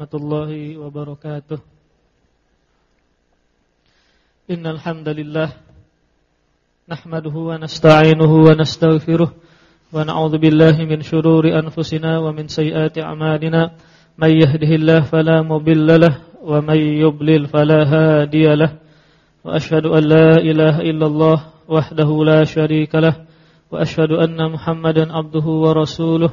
warahmatullahi wabarakatuh. Innal hamdalillah nahmaduhu wa nasta'inuhu wa nastaghfiruh wa na'udzu billahi min shururi anfusina wa min sayyiati a'malina. May yahdihillahu fala mudilla lahu wa may yudlil fala hadiya wa ashhadu an la ilaha illallah wahdahu la sharika lahu wa ashhadu anna muhammadan abduhu wa rasuluh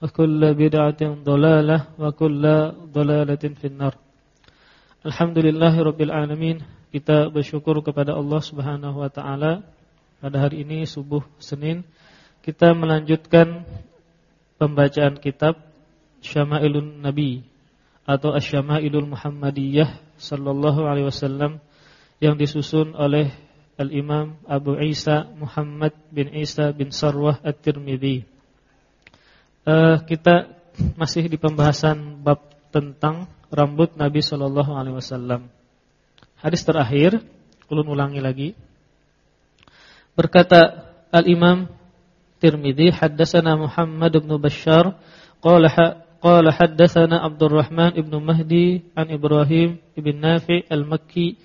wa kullu bid'atin dhalalah wa kullu dhalalatin finnar. Alhamdulillahirabbil alamin. Kita bersyukur kepada Allah Subhanahu wa taala pada hari ini subuh Senin kita melanjutkan pembacaan kitab Syama'ilun Nabi atau Asy-Syama'ilul Muhammadiyah sallallahu alaihi wasallam yang disusun oleh Al-Imam Abu Isa Muhammad bin Isa bin Sarwah At-Tirmidzi uh, kita masih di pembahasan bab tentang rambut Nabi Shallallahu Alaihi Wasallam. Hadis terakhir, ulun ulangi lagi. Berkata Al Imam Tirmidzi, haddatsana Muhammad bin Bashar, qala qala haddatsana Abdurrahman ibn Mahdi an Ibrahim ibn Nafi' al-Makki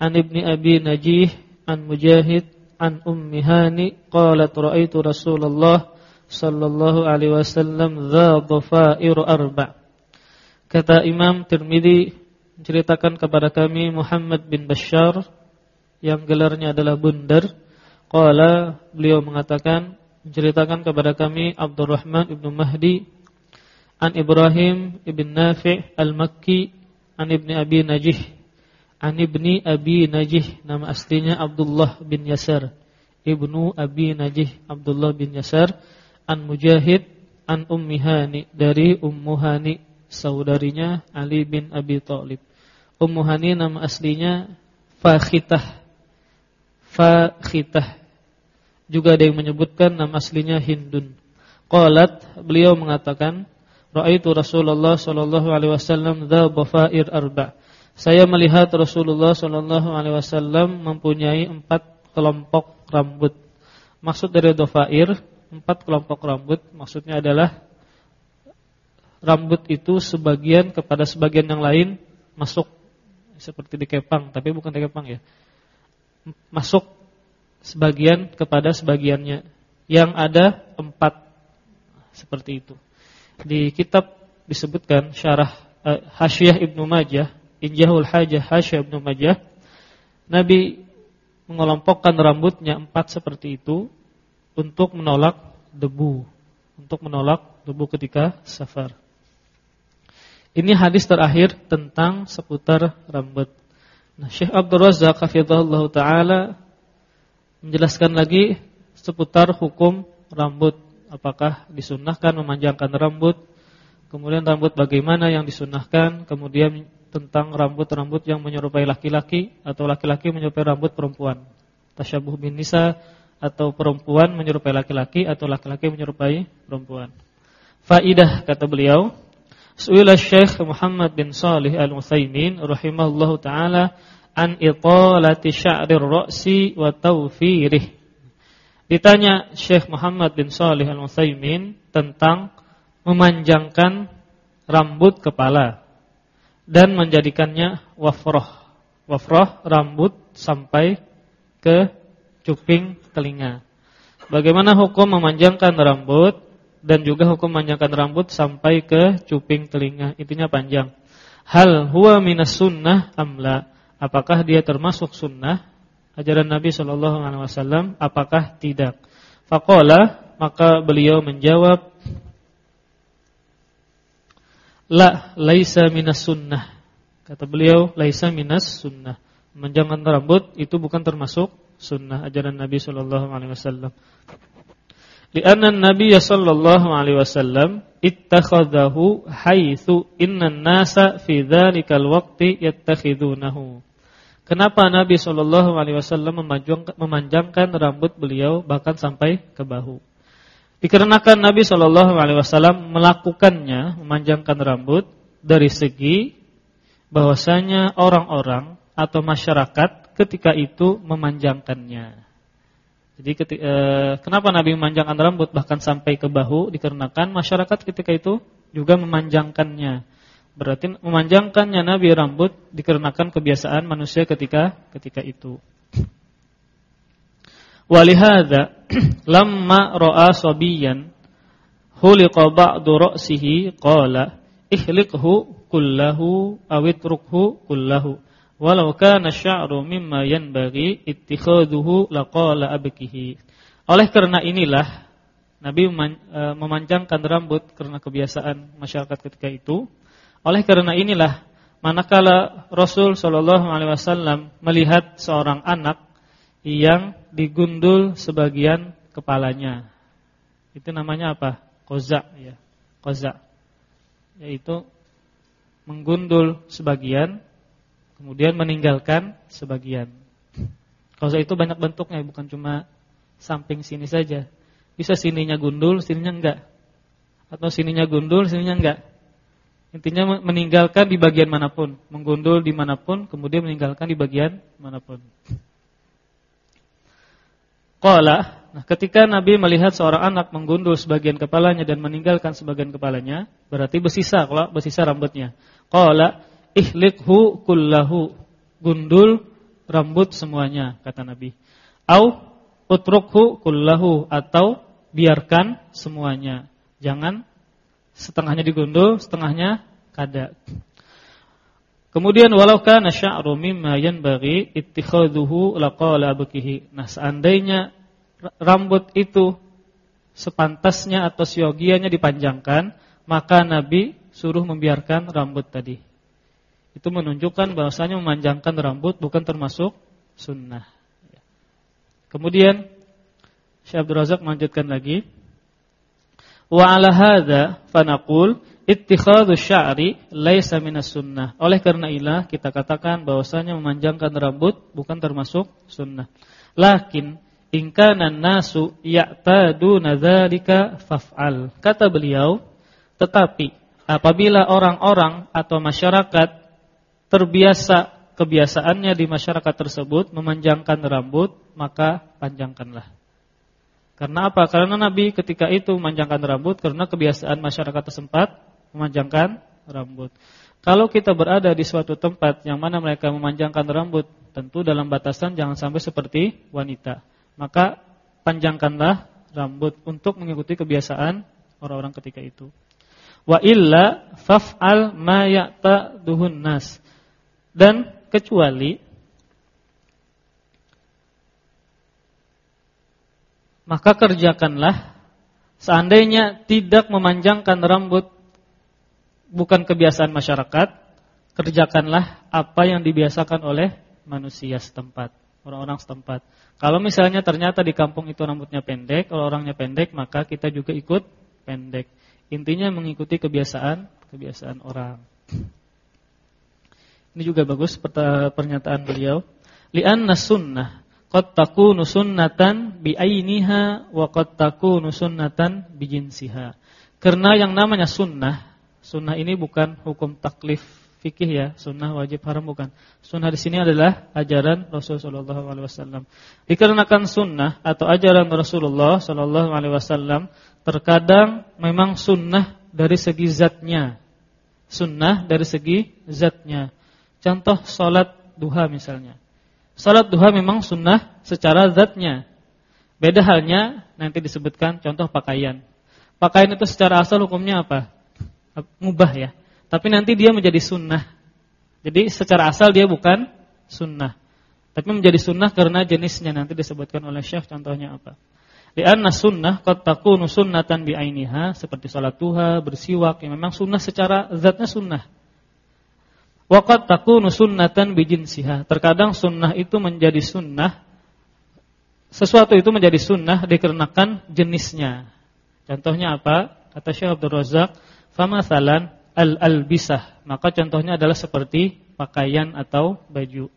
an ibni Abi Najih an Mujahid an Ummi Hani qalat ra'aitu Rasulullah sallallahu alaihi wasallam dhafair arba. Kata Imam Tirmizi menceritakan kepada kami Muhammad bin Bashar yang gelarnya adalah Bundar. Qala beliau mengatakan menceritakan kepada kami Abdurrahman ibnu Mahdi an Ibrahim ibn Nafi' al-Makki an ibni Abi Najih an ibni Abi Najih nama aslinya Abdullah bin Yasar ibnu Abi Najih Abdullah bin Yasar an Mujahid an Ummi Hani dari Ummu Hani saudarinya Ali bin Abi Thalib. Ummu Hani nama aslinya Fakhitah. Fakhitah. Juga ada yang menyebutkan nama aslinya Hindun. Qalat beliau mengatakan Ra'aitu Rasulullah sallallahu alaihi wasallam dza bafair arba. Saya melihat Rasulullah sallallahu alaihi wasallam mempunyai empat kelompok rambut. Maksud dari dhafair empat kelompok rambut maksudnya adalah rambut itu sebagian kepada sebagian yang lain masuk seperti di kepang tapi bukan di kepang ya. Masuk sebagian kepada sebagiannya. Yang ada empat seperti itu. Di kitab disebutkan syarah uh, Hasyiah Ibnu Majah Injahul Hajah Hasyiah Ibnu Majah Nabi mengelompokkan rambutnya empat seperti itu untuk menolak debu, untuk menolak debu ketika safar. Ini hadis terakhir tentang seputar rambut. Nah, Syekh Abdul Razak hafizahullah taala menjelaskan lagi seputar hukum rambut. Apakah disunnahkan memanjangkan rambut? Kemudian rambut bagaimana yang disunnahkan? Kemudian tentang rambut-rambut yang menyerupai laki-laki atau laki-laki menyerupai rambut perempuan. Tasyabuh bin nisa atau perempuan menyerupai laki-laki atau laki-laki menyerupai perempuan. Faidah kata beliau, Su'ila Syekh Muhammad bin Salih Al-Utsaimin rahimahullahu taala an italati sya'rir ra'si wa tawfirih. Ditanya Syekh Muhammad bin Salih Al-Utsaimin tentang memanjangkan rambut kepala dan menjadikannya wafroh. Wafroh rambut sampai ke cuping telinga. Bagaimana hukum memanjangkan rambut dan juga hukum memanjangkan rambut sampai ke cuping telinga, intinya panjang. Hal huwa minas sunnah amla? apakah dia termasuk sunnah ajaran Nabi Shallallahu alaihi wasallam apakah tidak? Faqala maka beliau menjawab La laisa minas sunnah. Kata beliau laisa minas sunnah. Memanjangkan rambut itu bukan termasuk sunnah ajaran Nabi sallallahu alaihi wasallam. Lianna Nabi sallallahu alaihi wasallam ittakhadahu haitsu innan nasa fi dzalikal waqti yattakhidunahu. Kenapa Nabi sallallahu alaihi wasallam memanjangkan rambut beliau bahkan sampai ke bahu? Dikarenakan Nabi Shallallahu Alaihi Wasallam melakukannya memanjangkan rambut dari segi bahwasanya orang-orang atau masyarakat ketika itu memanjangkannya. Jadi eh, kenapa Nabi memanjangkan rambut bahkan sampai ke bahu dikarenakan masyarakat ketika itu juga memanjangkannya. Berarti memanjangkannya Nabi rambut dikarenakan kebiasaan manusia ketika ketika itu. Walihada lamma ra'a sabiyan khuliqa ba'du ra'sihi qala ihliqhu kullahu aw itrukhu kullahu walau kana sya'ru mimma yanbaghi ittikhaduhu laqala abkihi oleh karena inilah Nabi e, memanjangkan rambut karena kebiasaan masyarakat ketika itu oleh karena inilah manakala Rasul sallallahu alaihi wasallam melihat seorang anak yang digundul sebagian kepalanya. Itu namanya apa? Koza ya. Koza. Yaitu menggundul sebagian kemudian meninggalkan sebagian. Koza itu banyak bentuknya bukan cuma samping sini saja. Bisa sininya gundul, sininya enggak. Atau sininya gundul, sininya enggak. Intinya meninggalkan di bagian mana pun, menggundul di mana pun, kemudian meninggalkan di bagian mana pun. Qala, nah ketika Nabi melihat seorang anak menggundul sebagian kepalanya dan meninggalkan sebagian kepalanya, berarti bersisa kalau bersisa rambutnya. Qala, ihliqhu kullahu. Gundul rambut semuanya kata Nabi. Au utrukhu kullahu atau biarkan semuanya. Jangan setengahnya digundul, setengahnya kada. Kemudian walau kana sya'ru mimma yanbaghi ittikhaduhu laqala abkihi. Nah, seandainya rambut itu sepantasnya atau siogianya dipanjangkan, maka Nabi suruh membiarkan rambut tadi. Itu menunjukkan bahwasanya memanjangkan rambut bukan termasuk sunnah. Kemudian Syekh Abdul Razak melanjutkan lagi. Wa ala hadza fanaqul ittikhadhu sya'ri laisa minas sunnah. Oleh karena ilah kita katakan bahwasanya memanjangkan rambut bukan termasuk sunnah. Lakin in kana nasu ya'taduna dzalika faf'al. Kata beliau, tetapi apabila orang-orang atau masyarakat terbiasa kebiasaannya di masyarakat tersebut memanjangkan rambut, maka panjangkanlah. Karena apa? Karena Nabi ketika itu memanjangkan rambut karena kebiasaan masyarakat tersebut memanjangkan rambut. Kalau kita berada di suatu tempat yang mana mereka memanjangkan rambut, tentu dalam batasan jangan sampai seperti wanita. Maka panjangkanlah rambut untuk mengikuti kebiasaan orang-orang ketika itu. Wa illa faf'al ma ya'taduhun nas. Dan kecuali maka kerjakanlah seandainya tidak memanjangkan rambut bukan kebiasaan masyarakat, kerjakanlah apa yang dibiasakan oleh manusia setempat, orang-orang setempat. Kalau misalnya ternyata di kampung itu rambutnya pendek, kalau orangnya pendek, maka kita juga ikut pendek. Intinya mengikuti kebiasaan kebiasaan orang. Ini juga bagus pernyataan beliau. Li'anna sunnah qad takunu sunnatan bi ainiha wa qad takunu sunnatan bi jinsiha. Karena yang namanya sunnah Sunnah ini bukan hukum taklif fikih ya, sunnah wajib haram bukan. Sunnah di sini adalah ajaran Rasulullah SAW. Dikarenakan sunnah atau ajaran Rasulullah SAW terkadang memang sunnah dari segi zatnya, sunnah dari segi zatnya. Contoh solat duha misalnya. Solat duha memang sunnah secara zatnya. Beda halnya nanti disebutkan contoh pakaian. Pakaian itu secara asal hukumnya apa? mubah ya. Tapi nanti dia menjadi sunnah. Jadi secara asal dia bukan sunnah. Tapi menjadi sunnah karena jenisnya nanti disebutkan oleh Syekh contohnya apa. Lianna sunnah qad takunu sunnatan bi'ainiha seperti salat duha, bersiwak yang memang sunnah secara zatnya sunnah. Wa qad takunu sunnatan bijinsiha. Terkadang sunnah itu menjadi sunnah sesuatu itu menjadi sunnah dikarenakan jenisnya. Contohnya apa? Kata Syekh Abdul Razak, "Famathalan al-albisah." Maka contohnya adalah seperti pakaian atau baju.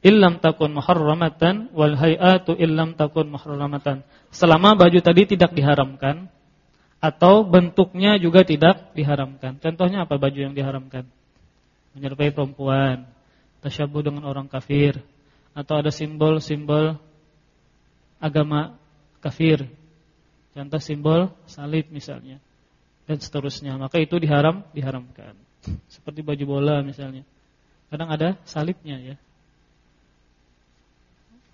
Illam takun muharramatan wal hay'atu illam takun muharramatan. Selama baju tadi tidak diharamkan atau bentuknya juga tidak diharamkan. Contohnya apa baju yang diharamkan? Menyerupai perempuan, tasyabuh dengan orang kafir atau ada simbol-simbol agama kafir. Contoh simbol salib misalnya dan seterusnya. Maka itu diharam diharamkan. Seperti baju bola misalnya. Kadang ada salibnya ya.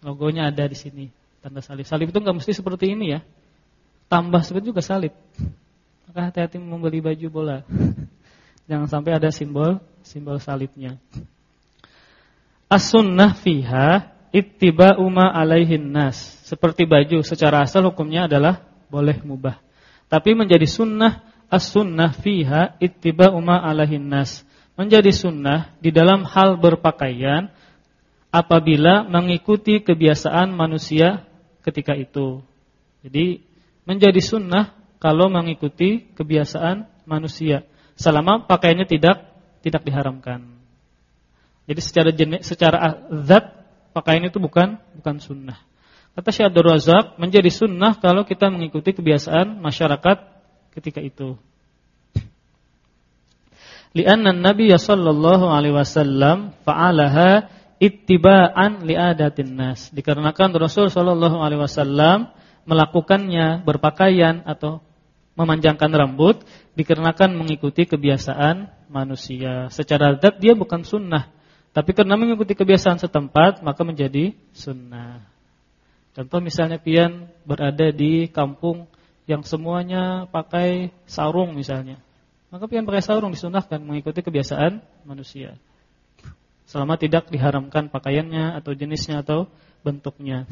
Logonya ada di sini, tanda salib. Salib itu nggak mesti seperti ini ya. Tambah seperti juga salib. Maka hati-hati membeli baju bola. Jangan sampai ada simbol simbol salibnya. As-sunnah fiha ittiba'u ma alaihin nas. Seperti baju secara asal hukumnya adalah boleh mubah. Tapi menjadi sunnah as-sunnah fiha ittiba'u ma alaihin nas. Menjadi sunnah di dalam hal berpakaian apabila mengikuti kebiasaan manusia ketika itu. Jadi menjadi sunnah kalau mengikuti kebiasaan manusia selama pakaiannya tidak tidak diharamkan. Jadi secara jenis, secara zat pakaian itu bukan bukan sunnah. Kata Syekh Abdul Razak, menjadi sunnah kalau kita mengikuti kebiasaan masyarakat ketika itu. Lianna Nabi sallallahu alaihi wasallam fa'alaha ittiba'an li'adatin nas. Dikarenakan Rasul sallallahu alaihi wasallam melakukannya berpakaian atau memanjangkan rambut dikarenakan mengikuti kebiasaan manusia. Secara zat dia bukan sunnah, tapi karena mengikuti kebiasaan setempat maka menjadi sunnah. Contoh misalnya pian berada di kampung yang semuanya pakai sarung misalnya. Maka pian pakai sarung disunahkan mengikuti kebiasaan manusia. Selama tidak diharamkan pakaiannya atau jenisnya atau bentuknya.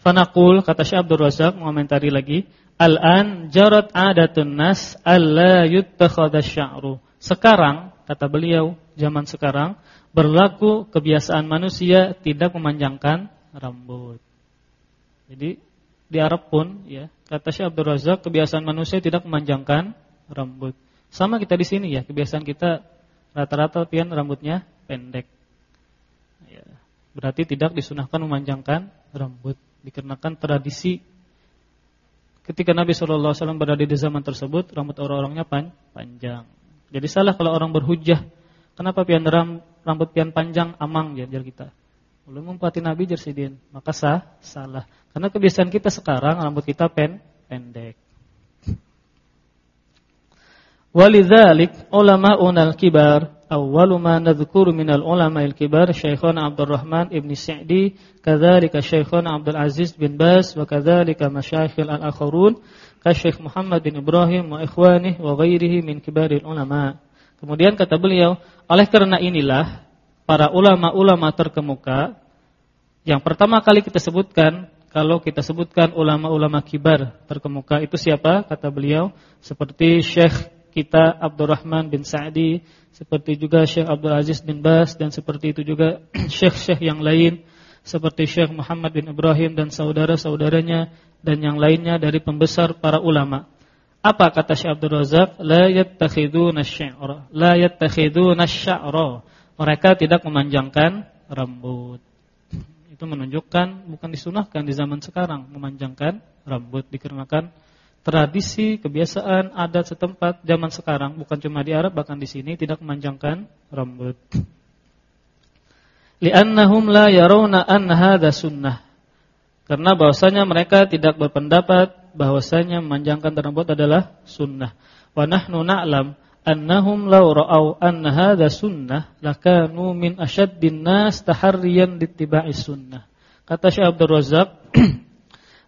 Fanaqul kata Syekh Abdul Razak mengomentari lagi, Al-an jarat adatun nas alla yuttakhadha sya'ru. Sekarang kata beliau, zaman sekarang berlaku kebiasaan manusia tidak memanjangkan rambut. Jadi di Arab pun ya, kata Syekh Abdul Razak kebiasaan manusia tidak memanjangkan rambut. Sama kita di sini ya, kebiasaan kita rata-rata pian rambutnya pendek. Ya, berarti tidak disunahkan memanjangkan rambut dikarenakan tradisi ketika Nabi SAW berada di zaman tersebut rambut orang-orangnya pan, panjang. Jadi salah kalau orang berhujah Kenapa pian rambut pian panjang amang jar kita. Belum mempati Nabi jersidin, maka sah salah. Karena kebiasaan kita sekarang rambut kita pen pendek. Walidzalik ulama'un al-kibar awwalu ma nadhkuru min al-ulama al-kibar Syekhana Abdul Rahman Ibn Sa'di kadzalika Syekhana Abdul Aziz bin Bas wa kadzalika masyayikh al-akharun ka Syekh Muhammad bin Ibrahim wa ikhwanihi wa ghairihi min kibaril ulama' Kemudian kata beliau, oleh karena inilah para ulama-ulama terkemuka yang pertama kali kita sebutkan kalau kita sebutkan ulama-ulama kibar terkemuka itu siapa? Kata beliau seperti Syekh kita Abdurrahman bin Sa'di, seperti juga Syekh Abdul Aziz bin Bas dan seperti itu juga syekh-syekh yang lain seperti Syekh Muhammad bin Ibrahim dan saudara-saudaranya dan yang lainnya dari pembesar para ulama. Apa kata Syekh Abdul Razak? La yattakhiduna asy-syi'ra. La yattakhiduna asy-sya'ra. Mereka tidak memanjangkan rambut. Itu menunjukkan bukan disunahkan di zaman sekarang memanjangkan rambut dikarenakan tradisi, kebiasaan, adat setempat zaman sekarang bukan cuma di Arab bahkan di sini tidak memanjangkan rambut. Li'annahum la yarawna an hadha sunnah. Karena bahwasanya mereka tidak berpendapat bahwasanya memanjangkan rambut adalah sunnah. Wa nahnu na'lam annahum law ra'aw anna hadha sunnah lakanu min ashaddin nas taharriyan dittiba'i sunnah. Kata Syekh Abdul Razak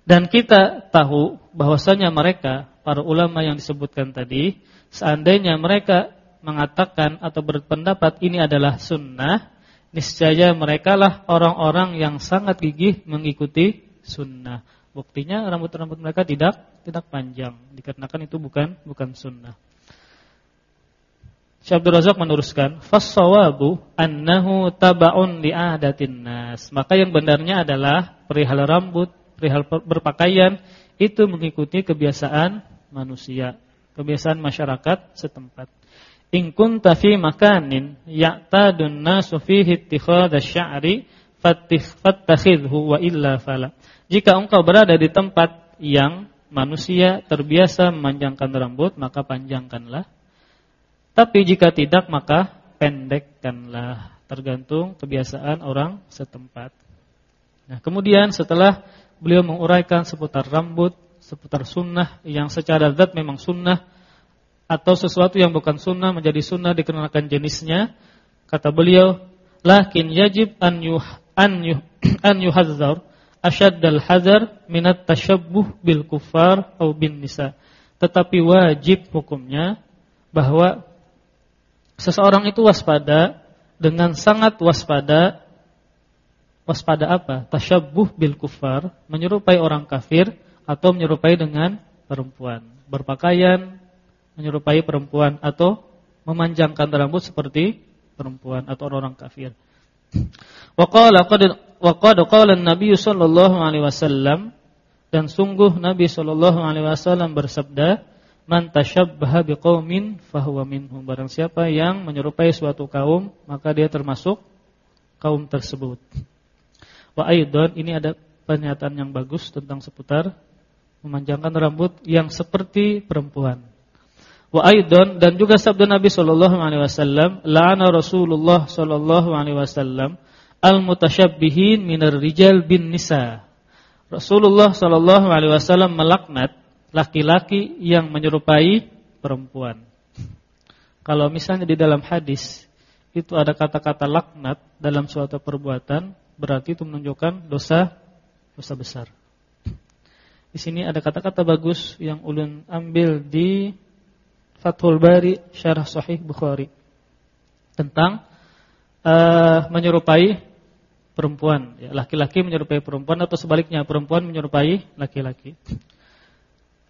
dan kita tahu bahwasanya mereka para ulama yang disebutkan tadi seandainya mereka mengatakan atau berpendapat ini adalah sunnah, niscaya mereka lah orang-orang yang sangat gigih mengikuti sunnah. Buktinya rambut-rambut mereka tidak tidak panjang, dikarenakan itu bukan bukan sunnah. Syekh Abdul Razak meneruskan, "Fas-shawabu annahu taba'un li'adatin nas." Maka yang benarnya adalah perihal rambut, perihal berpakaian itu mengikuti kebiasaan manusia kebiasaan masyarakat setempat. In kunta fi makanin ya'tadun nasu fihi ittikhadha fattakhidhu wa illa fala. Jika engkau berada di tempat yang manusia terbiasa memanjangkan rambut, maka panjangkanlah. Tapi jika tidak, maka pendekkanlah. Tergantung kebiasaan orang setempat. Nah, kemudian setelah beliau menguraikan seputar rambut, seputar sunnah yang secara zat memang sunnah atau sesuatu yang bukan sunnah menjadi sunnah dikenakan jenisnya. Kata beliau lakin yajib an yuh an yuh an yuhazzar asyaddal hazar minat tashabbuh bil kufar atau bin nisa. Tetapi wajib hukumnya bahwa seseorang itu waspada dengan sangat waspada waspada apa? Tasyabbuh bil kufar, menyerupai orang kafir atau menyerupai dengan perempuan. Berpakaian menyerupai perempuan atau memanjangkan rambut seperti perempuan atau orang kafir. Wa qala qad wa qad qala an-nabiy sallallahu alaihi wasallam dan sungguh Nabi sallallahu alaihi wasallam bersabda, "Man tashabbaha biqaumin fahuwa minhum." Barang siapa yang menyerupai suatu kaum, maka dia termasuk kaum tersebut. Wa aidan ini ada pernyataan yang bagus tentang seputar memanjangkan rambut yang seperti perempuan. Wa aidon dan juga sabda Nabi sallallahu alaihi wasallam, la'ana Rasulullah sallallahu alaihi wasallam al-mutasyabbihin minar rijal bin nisa. Rasulullah sallallahu alaihi wasallam melaknat laki-laki yang menyerupai perempuan. Kalau misalnya di dalam hadis itu ada kata-kata laknat dalam suatu perbuatan, berarti itu menunjukkan dosa dosa besar. Di sini ada kata-kata bagus yang ulun ambil di Fathul Bari Syarah Sahih Bukhari tentang uh, menyerupai perempuan, ya, laki-laki menyerupai perempuan atau sebaliknya perempuan menyerupai laki-laki.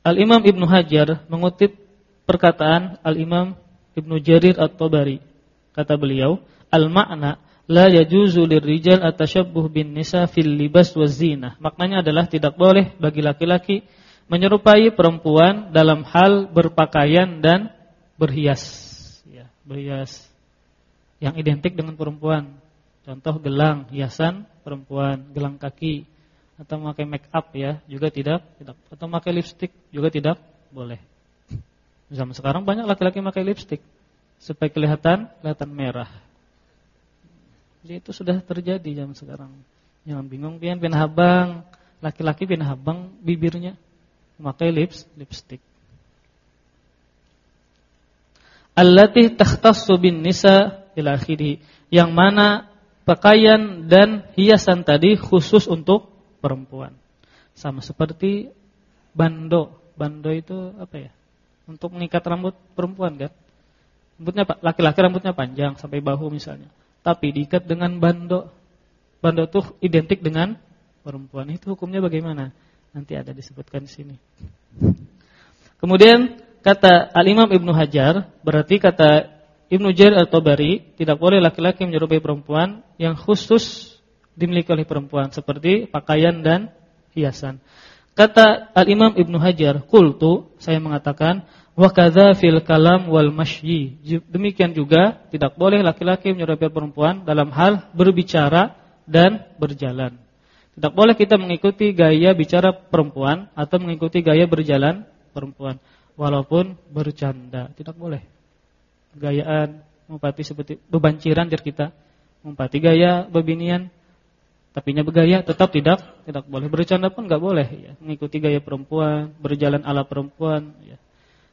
Al Imam Ibnu Hajar mengutip perkataan Al Imam Ibnu Jarir At-Tabari. Kata beliau, al makna la yajuzu lirrijal atashabbuh bin nisa fil libas wazina. Maknanya adalah tidak boleh bagi laki-laki menyerupai perempuan dalam hal berpakaian dan berhias. Ya, berhias yang identik dengan perempuan. Contoh gelang, hiasan perempuan, gelang kaki atau memakai make up ya, juga tidak tidak atau memakai lipstick juga tidak boleh. Zaman sekarang banyak laki-laki memakai lipstick supaya kelihatan kelihatan merah. Jadi itu sudah terjadi zaman sekarang. Jangan bingung pian pian habang, laki-laki pian habang bibirnya memakai lips lipstick. Allati takhtassu bin nisa ila Yang mana pakaian dan hiasan tadi khusus untuk perempuan. Sama seperti bando. Bando itu apa ya? Untuk mengikat rambut perempuan kan? Rambutnya laki-laki rambutnya panjang sampai bahu misalnya tapi diikat dengan bando. Bando itu identik dengan perempuan. Itu hukumnya bagaimana? Nanti ada disebutkan di sini. Kemudian kata Al-Imam Ibnu Hajar, berarti kata Ibnu Jair atau Bari, tidak boleh laki-laki menyerupai perempuan yang khusus dimiliki oleh perempuan seperti pakaian dan hiasan. Kata Al-Imam Ibnu Hajar, "Qultu," saya mengatakan, Wa kadza fil kalam wal masyi. Demikian juga tidak boleh laki-laki menyerupai perempuan dalam hal berbicara dan berjalan. Tidak boleh kita mengikuti gaya bicara perempuan atau mengikuti gaya berjalan perempuan walaupun bercanda, tidak boleh. Gayaan mempati seperti bebanciran jar kita, mempati gaya bebinian tapinya bergaya tetap tidak tidak boleh bercanda pun enggak boleh ya mengikuti gaya perempuan berjalan ala perempuan ya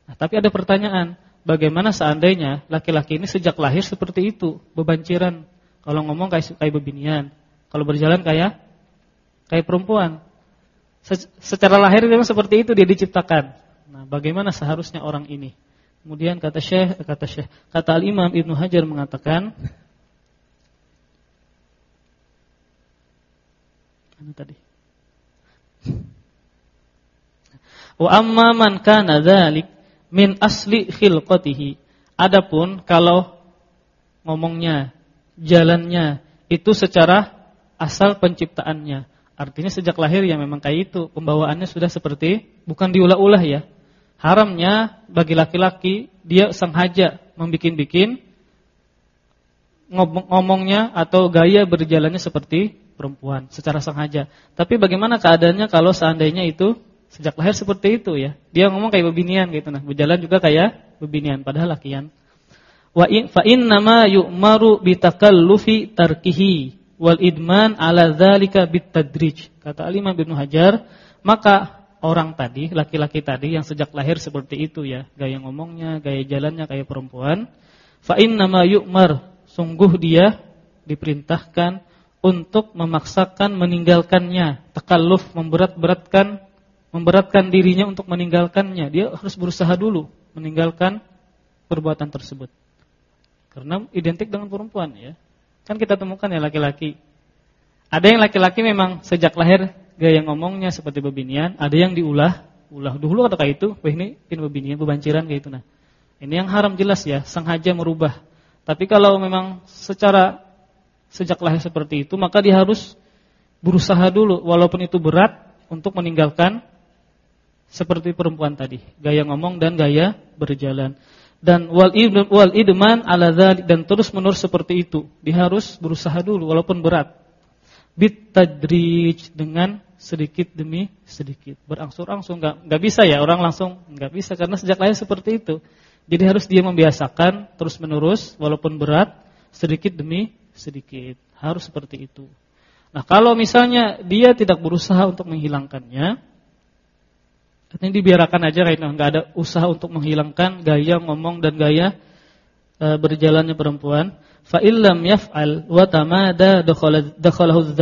Nah, tapi ada pertanyaan, bagaimana seandainya laki-laki ini sejak lahir seperti itu, bebanciran, kalau ngomong kayak kayak bebinian, kalau berjalan kayak kayak perempuan. secara lahir memang seperti itu dia diciptakan. Nah, bagaimana seharusnya orang ini Kemudian kata Syekh kata Syekh kata Al Imam Ibnu Hajar mengatakan Mana tadi? Wa amma man kana dzalik min asli khilqatihi. Adapun kalau ngomongnya, jalannya itu secara asal penciptaannya. Artinya sejak lahir ya memang kayak itu, pembawaannya sudah seperti bukan diulah-ulah ya. Haramnya bagi laki-laki dia sengaja membikin-bikin ngomongnya atau gaya berjalannya seperti perempuan secara sengaja. Tapi bagaimana keadaannya kalau seandainya itu sejak lahir seperti itu ya? Dia ngomong kayak bebinian gitu nah, berjalan juga kayak bebinian padahal lakian. Wa in fa innama yu'maru bitakallufi tarkihi wal idman ala dzalika bitadrij. Kata Imam Ibnu Hajar, maka orang tadi, laki-laki tadi yang sejak lahir seperti itu ya, gaya ngomongnya, gaya jalannya kayak perempuan, fa innama yu'mar, sungguh dia diperintahkan untuk memaksakan meninggalkannya, takalluf memberat-beratkan memberatkan dirinya untuk meninggalkannya. Dia harus berusaha dulu meninggalkan perbuatan tersebut. Karena identik dengan perempuan ya. Kan kita temukan ya laki-laki. Ada yang laki-laki memang sejak lahir gaya ngomongnya seperti bebinian, ada yang diulah, ulah dulu kayak itu, wah ini pin bebinian, bebanciran kayak itu nah. Ini yang haram jelas ya, sengaja merubah. Tapi kalau memang secara sejak lahir seperti itu, maka dia harus berusaha dulu walaupun itu berat untuk meninggalkan seperti perempuan tadi, gaya ngomong dan gaya berjalan. Dan wal wal idman ala dan terus-menerus seperti itu. Dia harus berusaha dulu walaupun berat. Bit tadrij dengan sedikit demi sedikit, berangsur-angsur enggak enggak bisa ya orang langsung enggak bisa karena sejak lahir seperti itu. Jadi harus dia membiasakan terus-menerus walaupun berat sedikit demi sedikit. Harus seperti itu. Nah, kalau misalnya dia tidak berusaha untuk menghilangkannya, artinya dibiarkan aja kayak nggak ada usaha untuk menghilangkan gaya ngomong dan gaya e, berjalannya perempuan, fa illam yaf'al wa tamada dakhalahu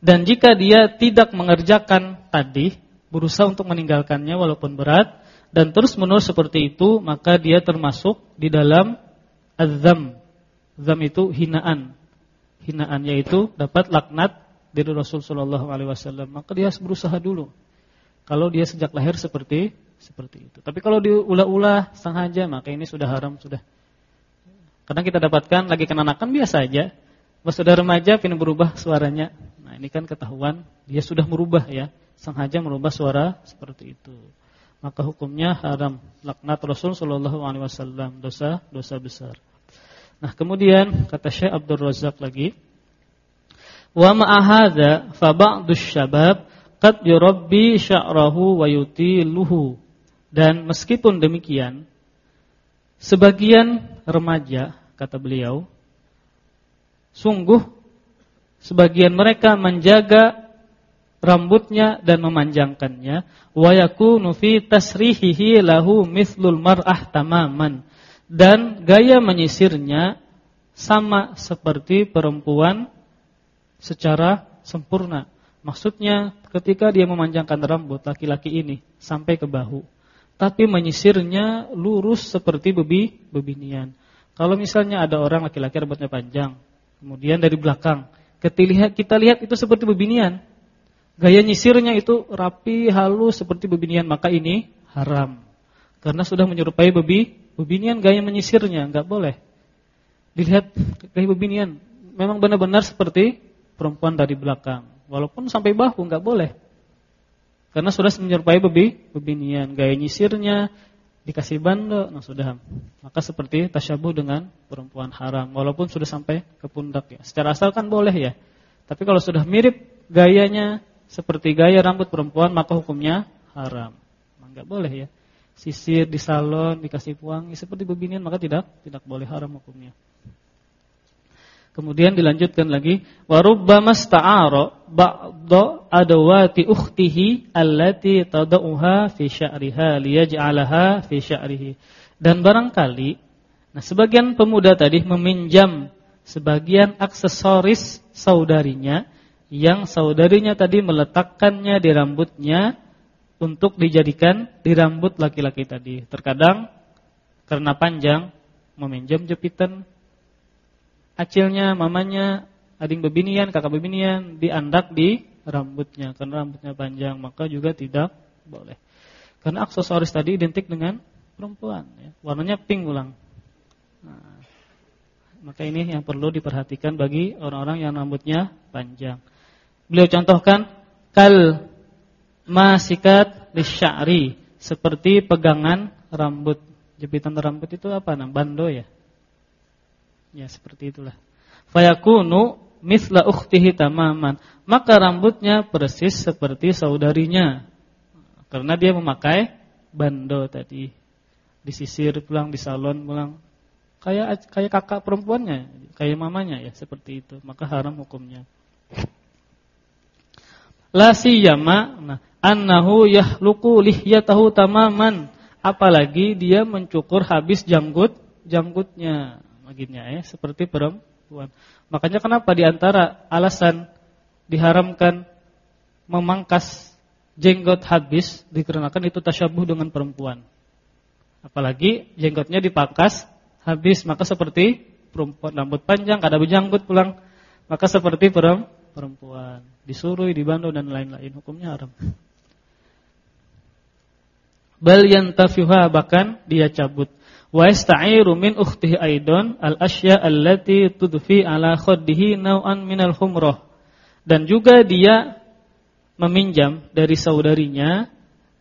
Dan jika dia tidak mengerjakan tadi, berusaha untuk meninggalkannya walaupun berat dan terus-menerus seperti itu, maka dia termasuk di dalam azam. Zam itu hinaan hinaan yaitu dapat laknat dari Rasul sallallahu alaihi wasallam. Maka dia harus berusaha dulu. Kalau dia sejak lahir seperti seperti itu. Tapi kalau diulah-ulah sengaja maka ini sudah haram sudah. Karena kita dapatkan lagi kenanakan biasa aja. Pas sudah remaja pindah berubah suaranya. Nah, ini kan ketahuan dia sudah merubah ya, sengaja merubah suara seperti itu. Maka hukumnya haram. Laknat Rasul sallallahu alaihi wasallam, dosa dosa besar. Nah, kemudian kata Syekh Abdul Razak lagi, wa ma'ahadza fa ba'dus syabab qad yurabbi sya'rahu wa yutiluhu. Dan meskipun demikian, sebagian remaja kata beliau, sungguh sebagian mereka menjaga rambutnya dan memanjangkannya wa yakunu fi tasrihihi lahu mithlul mar'ah tamaman dan gaya menyisirnya sama seperti perempuan secara sempurna. Maksudnya ketika dia memanjangkan rambut laki-laki ini sampai ke bahu, tapi menyisirnya lurus seperti bebi bebinian. Kalau misalnya ada orang laki-laki rambutnya panjang, kemudian dari belakang kita lihat itu seperti bebinian. Gaya nyisirnya itu rapi, halus seperti bebinian, maka ini haram. Karena sudah menyerupai bebi Bebinian gaya menyisirnya nggak boleh. Dilihat gaya bebinian memang benar-benar seperti perempuan dari belakang. Walaupun sampai bahu nggak boleh. Karena sudah menyerupai bebi, bebinian, gaya nyisirnya dikasih bando, nah sudah. Maka seperti tasyabuh dengan perempuan haram walaupun sudah sampai ke pundak ya. Secara asal kan boleh ya. Tapi kalau sudah mirip gayanya seperti gaya rambut perempuan maka hukumnya haram. Enggak boleh ya sisir di salon, dikasih uang, ya seperti bebinian maka tidak tidak boleh haram hukumnya. Kemudian dilanjutkan lagi, wa rubbama sta'ara ba'dha adawati ukhtihi allati tad'uha fi sya'riha liyaj'alaha fi sya'rihi. Dan barangkali nah sebagian pemuda tadi meminjam sebagian aksesoris saudarinya yang saudarinya tadi meletakkannya di rambutnya untuk dijadikan di rambut laki-laki tadi. Terkadang karena panjang meminjam jepitan acilnya, mamanya, ading bebinian, kakak bebinian diandak di rambutnya karena rambutnya panjang, maka juga tidak boleh. Karena aksesoris tadi identik dengan perempuan ya. Warnanya pink ulang. Nah, maka ini yang perlu diperhatikan bagi orang-orang yang rambutnya panjang. Beliau contohkan kal masikat lisya'ri seperti pegangan rambut. Jepitan rambut itu apa? Nah, bando ya. Ya seperti itulah. Fayakunu misla ukhtihi tamaman. Maka rambutnya persis seperti saudarinya. Karena dia memakai bando tadi. Disisir pulang di salon pulang. Kayak kayak kakak perempuannya, kayak mamanya ya, seperti itu. Maka haram hukumnya. La siyama nah annahu yahluqu lihyatahu tamaman. Apalagi dia mencukur habis janggut janggutnya baginya ya, seperti perempuan. Makanya kenapa di antara alasan diharamkan memangkas jenggot habis dikarenakan itu tasyabuh dengan perempuan. Apalagi jenggotnya dipangkas habis maka seperti perempuan rambut panjang kada berjanggut pulang maka seperti perempuan disuruh dibantu dan lain-lain hukumnya haram. Bal yantafiha bahkan dia cabut wa yasta'iru min ukhtihi aidan al-asya allati tudfi ala khaddihi naw'an minal humrah dan juga dia meminjam dari saudarinya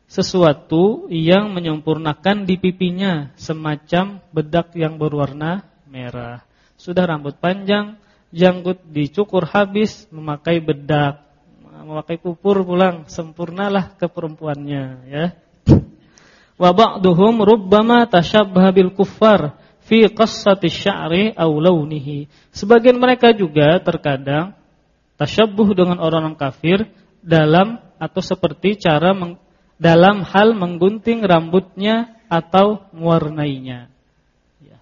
sesuatu yang menyempurnakan di pipinya semacam bedak yang berwarna merah. Sudah rambut panjang, janggut dicukur habis, memakai bedak, memakai pupur pulang, sempurnalah keperempuannya ya. Wa ba'duhum rubbama tashabbaha bil kuffar fi qassati sya'ri aw launihi. Sebagian mereka juga terkadang tasyabbuh dengan orang-orang kafir dalam atau seperti cara meng, dalam hal menggunting rambutnya atau mewarnainya. Ya.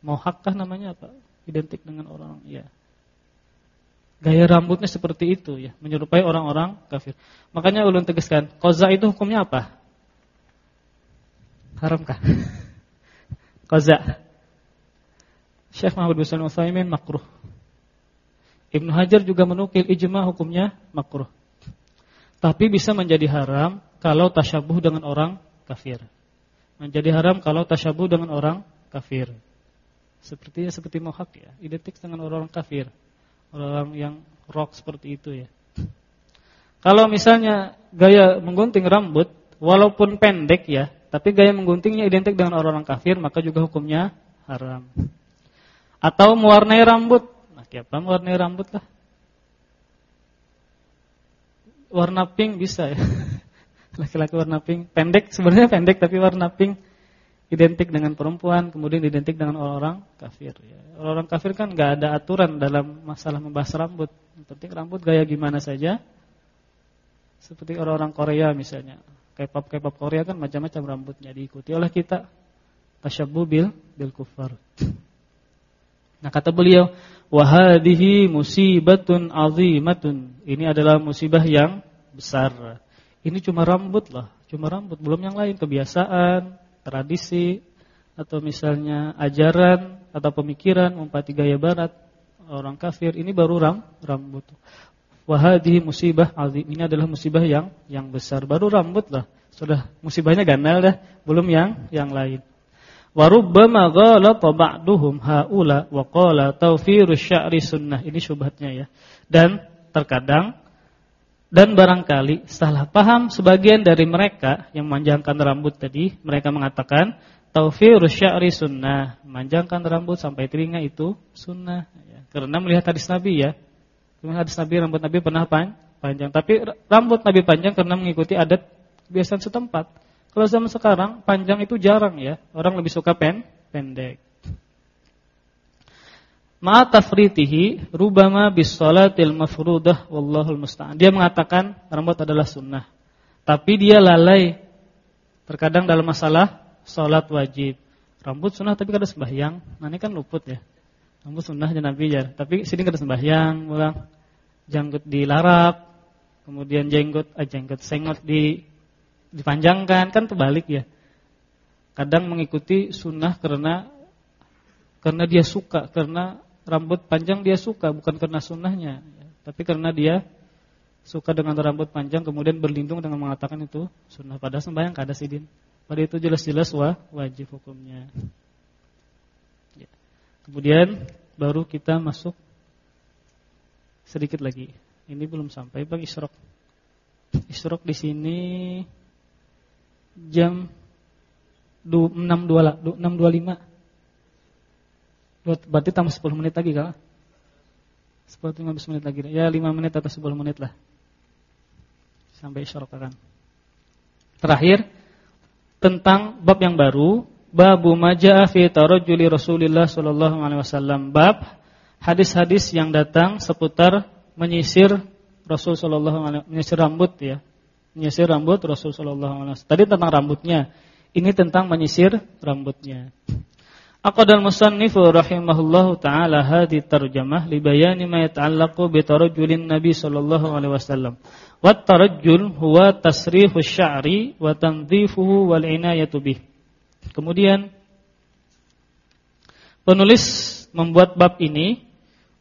Mohakkah namanya apa? Identik dengan orang ya. Gaya rambutnya seperti itu ya, menyerupai orang-orang kafir. Makanya ulun tegaskan, qaza itu hukumnya apa? Haramkah? Qaza. Syekh Muhammad bin Shalih Utsaimin makruh. Ibnu Hajar juga menukil ijma hukumnya makruh. Tapi bisa menjadi haram kalau tasyabuh dengan orang kafir. Menjadi haram kalau tasyabuh dengan orang kafir. Sepertinya seperti mohak ya, identik dengan orang kafir. Orang yang rock seperti itu ya. Kalau misalnya gaya menggunting rambut walaupun pendek ya, tapi gaya mengguntingnya identik dengan orang-orang kafir, maka juga hukumnya haram. Atau mewarnai rambut. Nah, siapa mewarnai rambut lah? Warna pink bisa ya. Laki-laki warna pink, pendek sebenarnya pendek tapi warna pink identik dengan perempuan, kemudian identik dengan orang-orang kafir. Ya. Orang-orang kafir kan nggak ada aturan dalam masalah membahas rambut. Yang penting rambut gaya gimana saja. Seperti orang-orang Korea misalnya. K-pop K-pop Korea kan macam-macam rambutnya diikuti oleh kita. Tasyabbu bil bil kufar. Nah kata beliau, wahadihi musibatun azimatun. Ini adalah musibah yang besar. Ini cuma rambut lah, cuma rambut, belum yang lain kebiasaan, tradisi atau misalnya ajaran atau pemikiran umpati gaya barat orang kafir ini baru ram, rambut. Wahadi musibah azim. Ini adalah musibah yang yang besar. Baru rambut lah. Sudah musibahnya ganal dah, belum yang yang lain. Wa rubbama ghalata ba'duhum haula wa qala tawfirus sya'ri sunnah. Ini syubhatnya ya. Dan terkadang dan barangkali salah paham sebagian dari mereka yang memanjangkan rambut tadi, mereka mengatakan tawfirus sya'ri sunnah, memanjangkan rambut sampai telinga itu sunnah ya. Karena melihat hadis Nabi ya, Cuma hadis Nabi rambut Nabi pernah panjang, tapi rambut Nabi panjang karena mengikuti adat kebiasaan setempat. Kalau zaman sekarang panjang itu jarang ya, orang lebih suka pen pendek. Ma tafritihi rubama bis salatil mafrudah wallahul musta'an. Dia mengatakan rambut adalah sunnah. Tapi dia lalai terkadang dalam masalah salat wajib. Rambut sunnah tapi kada sembahyang. Nah ini kan luput ya. Rambut sunnah Nabi jar, tapi sini kada sembahyang, ulang janggut dilarap, kemudian jenggot, eh, jenggot sengot di dipanjangkan kan terbalik ya. kadang mengikuti sunnah karena karena dia suka, karena rambut panjang dia suka, bukan karena sunnahnya, tapi karena dia suka dengan rambut panjang kemudian berlindung dengan mengatakan itu sunnah padahal sembahyang kada sidin. Pada itu jelas-jelas wah, wajib hukumnya. Kemudian baru kita masuk sedikit lagi. Ini belum sampai Bang Isrok. Isrok di sini jam 6.25. Berarti tambah 10 menit lagi kan? 10 15 menit lagi. Ya 5 menit atau 10 menit lah. Sampai isyarat kan. Terakhir tentang bab yang baru, bab majaa fi tarajjuli Rasulillah sallallahu alaihi wasallam. Bab hadis-hadis yang datang seputar menyisir Rasul sallallahu alaihi menyisir rambut ya. Menyisir rambut Rasul sallallahu alaihi wasallam. Tadi tentang rambutnya. Ini tentang menyisir rambutnya. Aqadal musannifu rahimahullahu taala hadhi tarjamah li bayani ma yata'allaqu bi tarajjulin Nabi sallallahu alaihi wasallam. Wat tarajjul huwa tasrihu sya'ri wa tanzifuhu wal inayatu bih. Kemudian penulis membuat bab ini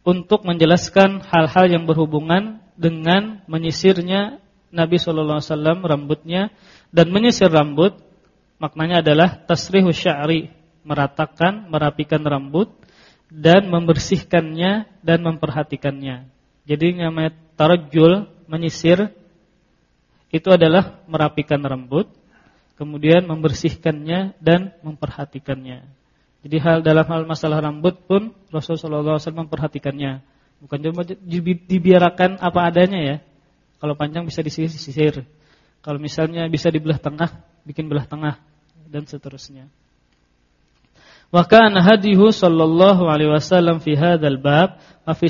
untuk menjelaskan hal-hal yang berhubungan dengan menyisirnya Nabi sallallahu alaihi wasallam rambutnya dan menyisir rambut maknanya adalah tasrihu sya'ri, meratakan, merapikan rambut dan membersihkannya dan memperhatikannya. Jadi namanya tarajjul, menyisir itu adalah merapikan rambut, kemudian membersihkannya dan memperhatikannya. Jadi hal dalam hal masalah rambut pun Rasulullah SAW memperhatikannya. Bukan cuma dibiarkan apa adanya ya. Kalau panjang bisa disisir. Kalau misalnya bisa dibelah tengah, bikin belah tengah dan seterusnya. Wa kana hadihu sallallahu alaihi wasallam fi hadzal bab wa fi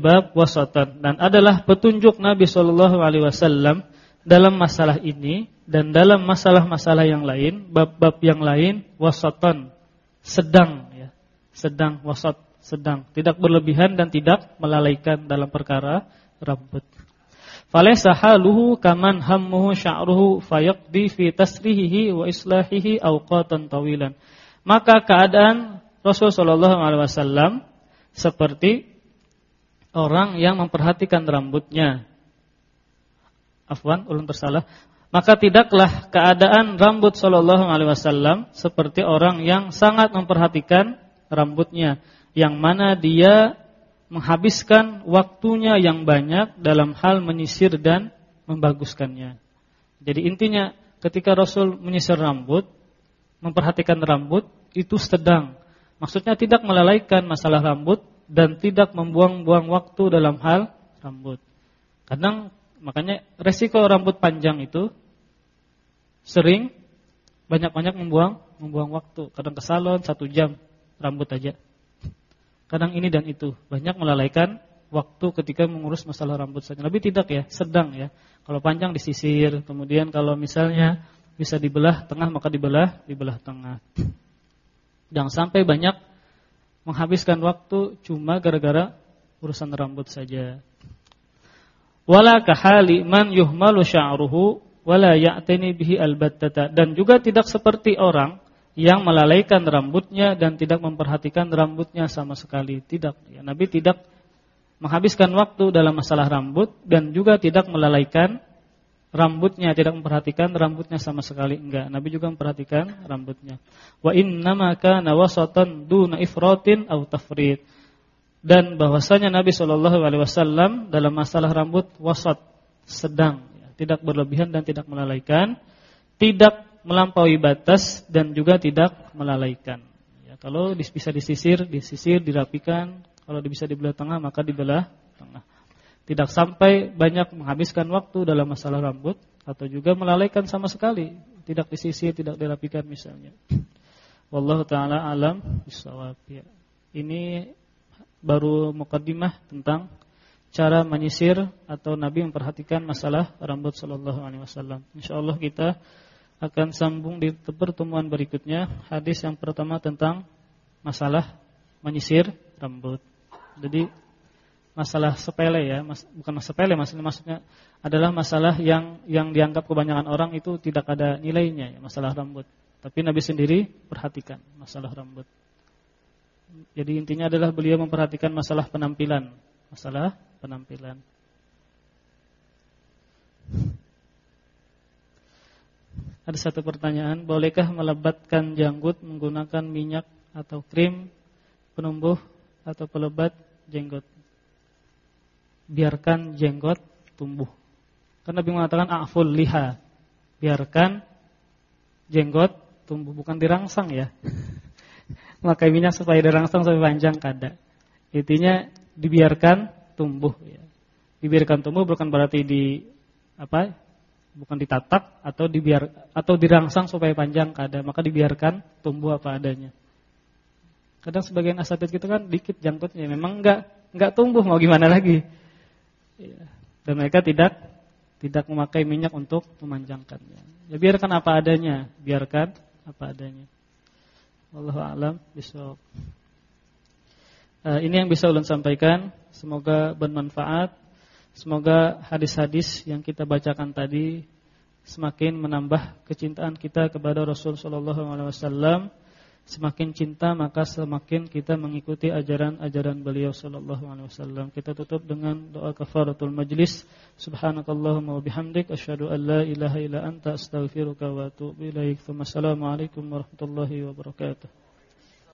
bab wasatan dan adalah petunjuk Nabi sallallahu alaihi wasallam dalam masalah ini dan dalam masalah-masalah yang lain, bab-bab yang lain wasatan, sedang ya. Sedang wasat, sedang, tidak berlebihan dan tidak melalaikan dalam perkara rambut. Falaysa haluhu kaman hammuhu sya'ruhu fayaqdi fi tasrihihi wa islahihi awqatan tawilan. Maka keadaan Rasul sallallahu alaihi wasallam seperti orang yang memperhatikan rambutnya. Afwan, ulun tersalah. Maka tidaklah keadaan rambut sallallahu alaihi wasallam seperti orang yang sangat memperhatikan rambutnya yang mana dia menghabiskan waktunya yang banyak dalam hal menyisir dan membaguskannya. Jadi intinya ketika Rasul menyisir rambut, memperhatikan rambut itu sedang. Maksudnya tidak melalaikan masalah rambut dan tidak membuang-buang waktu dalam hal rambut. Kadang makanya resiko rambut panjang itu sering banyak-banyak membuang membuang waktu. Kadang ke salon satu jam rambut aja kadang ini dan itu, banyak melalaikan waktu ketika mengurus masalah rambut saja. Nabi tidak ya, sedang ya. Kalau panjang disisir, kemudian kalau misalnya bisa dibelah tengah maka dibelah dibelah tengah. Jangan sampai banyak menghabiskan waktu cuma gara-gara urusan rambut saja. Wala kahali man yuhmalu sya'ruhu wala ya'tani bihi albattata dan juga tidak seperti orang yang melalaikan rambutnya dan tidak memperhatikan rambutnya sama sekali. Tidak. Ya, Nabi tidak menghabiskan waktu dalam masalah rambut dan juga tidak melalaikan rambutnya, tidak memperhatikan rambutnya sama sekali. Enggak. Nabi juga memperhatikan rambutnya. Wa innama kana wasatan duna ifratin aw tafrid. Dan bahwasanya Nabi Shallallahu alaihi wasallam dalam masalah rambut wasat, sedang, tidak berlebihan dan tidak melalaikan, tidak melampaui batas dan juga tidak melalaikan. Ya, kalau bisa disisir, disisir, dirapikan. Kalau bisa dibelah tengah, maka dibelah tengah. Tidak sampai banyak menghabiskan waktu dalam masalah rambut atau juga melalaikan sama sekali, tidak disisir, tidak dirapikan misalnya. Wallahu taala alam bisawab. Ya. Ini baru mukaddimah tentang cara menyisir atau Nabi memperhatikan masalah rambut sallallahu alaihi wasallam. Insyaallah kita akan sambung di pertemuan berikutnya hadis yang pertama tentang masalah menyisir rambut. Jadi masalah sepele ya, mas, bukan masalah sepele maksudnya maksudnya adalah masalah yang yang dianggap kebanyakan orang itu tidak ada nilainya ya, masalah rambut. Tapi Nabi sendiri perhatikan masalah rambut. Jadi intinya adalah beliau memperhatikan masalah penampilan, masalah penampilan. Ada satu pertanyaan, bolehkah melebatkan janggut menggunakan minyak atau krim penumbuh atau pelebat jenggot? Biarkan jenggot tumbuh. Karena Nabi mengatakan aful liha. Biarkan jenggot tumbuh bukan dirangsang ya. Makai minyak supaya dirangsang sampai panjang kada. Intinya dibiarkan tumbuh ya. Dibiarkan tumbuh bukan berarti di apa? bukan ditatak atau dibiar atau dirangsang supaya panjang kada, maka dibiarkan tumbuh apa adanya. Kadang sebagian asatid gitu kan dikit jangkutnya, memang enggak enggak tumbuh mau gimana lagi. Iya. Dan mereka tidak tidak memakai minyak untuk memanjangkannya. Ya biarkan apa adanya, biarkan apa adanya. Wallahu a'lam bishawab. Uh, ini yang bisa ulun sampaikan, semoga bermanfaat Semoga hadis-hadis yang kita bacakan tadi semakin menambah kecintaan kita kepada Rasul sallallahu alaihi wasallam. Semakin cinta maka semakin kita mengikuti ajaran-ajaran beliau sallallahu alaihi wasallam. Kita tutup dengan doa kafaratul majlis. Subhanakallahumma wa bihamdik asyhadu an la ilaha illa anta astaghfiruka wa atubu ilaik. Wassalamualaikum warahmatullahi wabarakatuh.